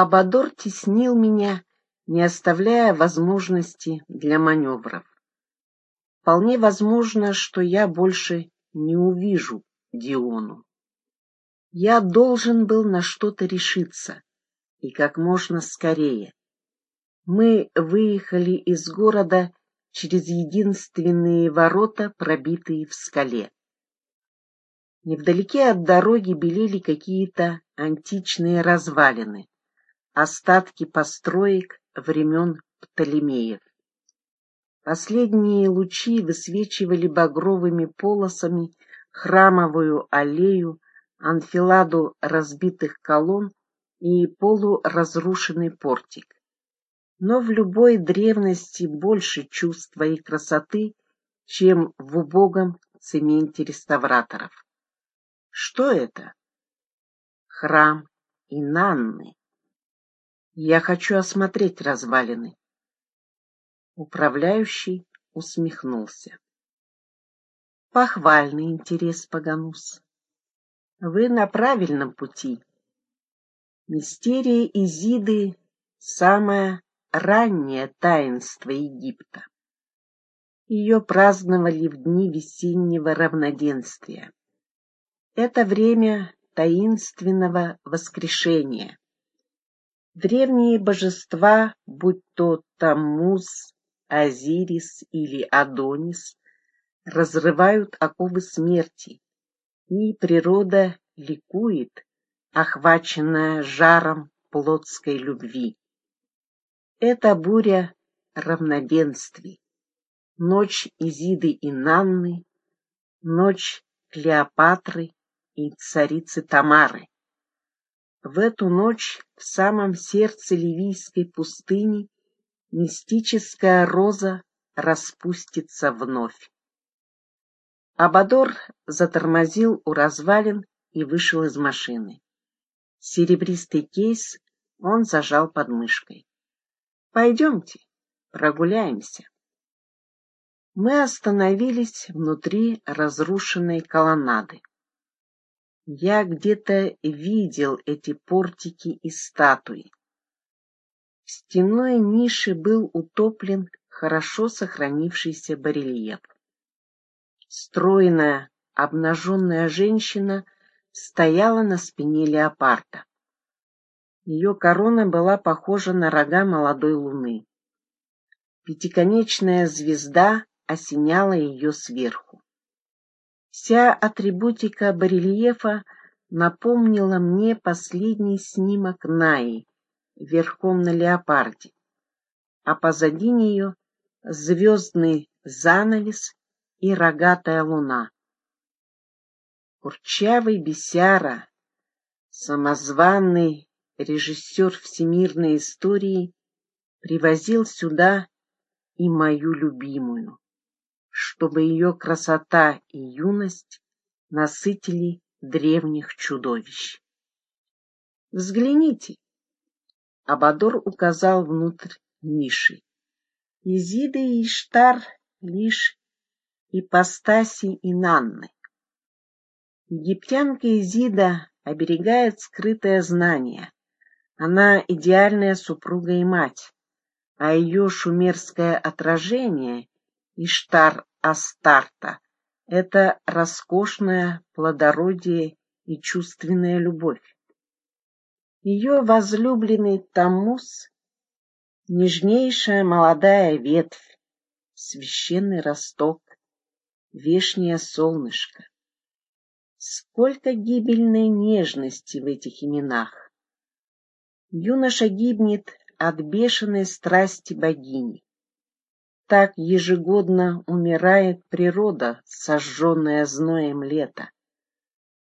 Абадор теснил меня, не оставляя возможности для маневров. Вполне возможно, что я больше не увижу Диону. Я должен был на что-то решиться, и как можно скорее. Мы выехали из города через единственные ворота, пробитые в скале. Невдалеке от дороги белели какие-то античные развалины, остатки построек времен Птолемеев. Последние лучи высвечивали багровыми полосами храмовую аллею, анфиладу разбитых колонн и полуразрушенный портик. Но в любой древности больше чувства и красоты, чем в убогом цементе реставраторов. Что это? Храм Инанны. Я хочу осмотреть развалины. Управляющий усмехнулся. Похвальный интерес, Паганус. Вы на правильном пути. Мистерия Изиды — самое раннее таинство Египта. Ее праздновали в дни весеннего равноденствия. Это время таинственного воскрешения. Древние божества, будь то Таммуз, Азирис или Адонис, разрывают оковы смерти, и природа ликует, охваченная жаром плотской любви. Это буря равноденствий, ночь Изиды и Нанны, ночь Клеопатры и царицы Тамары. В эту ночь в самом сердце ливийской пустыни мистическая роза распустится вновь. Абадор затормозил у развалин и вышел из машины. Серебристый кейс он зажал под мышкой. «Пойдемте, прогуляемся». Мы остановились внутри разрушенной колоннады. Я где-то видел эти портики и статуи. В стенной нише был утоплен хорошо сохранившийся барельеф. Стройная, обнаженная женщина стояла на спине леопарда. Ее корона была похожа на рога молодой луны. Пятиконечная звезда осеняла ее сверху. Вся атрибутика барельефа напомнила мне последний снимок Наи верхом на леопарде, а позади нее звездный занавес и рогатая луна. Курчавый бесяра, самозванный режиссер всемирной истории, привозил сюда и мою любимую чтобы ее красота и юность насытили древних чудовищ. Взгляните. Абадор указал внутрь ниши. Изида и Иштар лишь ипостаси Инанны. Египтянка Изида оберегает скрытое знание. Она идеальная супруга и мать, а ее шумерское отражение Иштар Астарта — это роскошное плодородие и чувственная любовь. Ее возлюбленный Таммус — нежнейшая молодая ветвь, священный росток, вешнее солнышко. Сколько гибельной нежности в этих именах! Юноша гибнет от бешеной страсти богини. Так ежегодно умирает природа, сожженная зноем лета.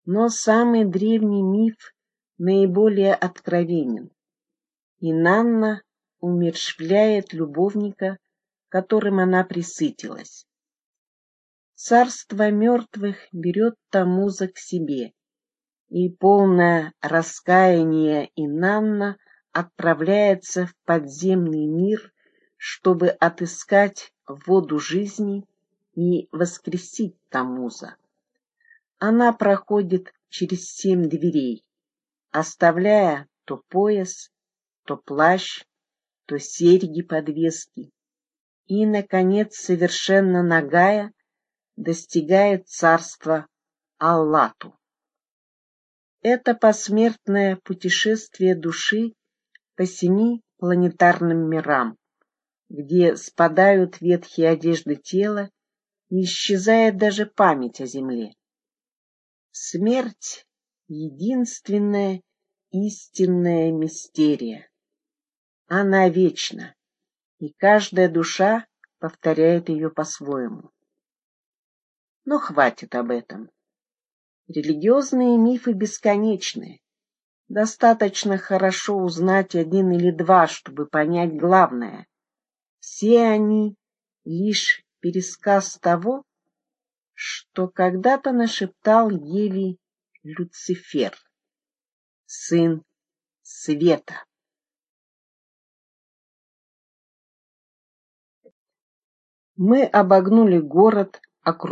Но самый древний миф наиболее откровенен. И Нанна умерщвляет любовника, которым она присытилась. Царство мертвых берет Тамуза к себе, и полное раскаяние Инанна отправляется в подземный мир чтобы отыскать воду жизни и воскресить Тамуза. Она проходит через семь дверей, оставляя то пояс, то плащ, то серьги-подвески, и, наконец, совершенно нагая, достигает царства Аллату. Это посмертное путешествие души по семи планетарным мирам, где спадают ветхие одежды тела и исчезает даже память о Земле. Смерть — единственная истинная мистерия. Она вечна, и каждая душа повторяет ее по-своему. Но хватит об этом. Религиозные мифы бесконечны. Достаточно хорошо узнать один или два, чтобы понять главное. Все они лишь пересказ того, что когда-то нашептал Еве Люцифер, сын света. Мы обогнули город, окруженный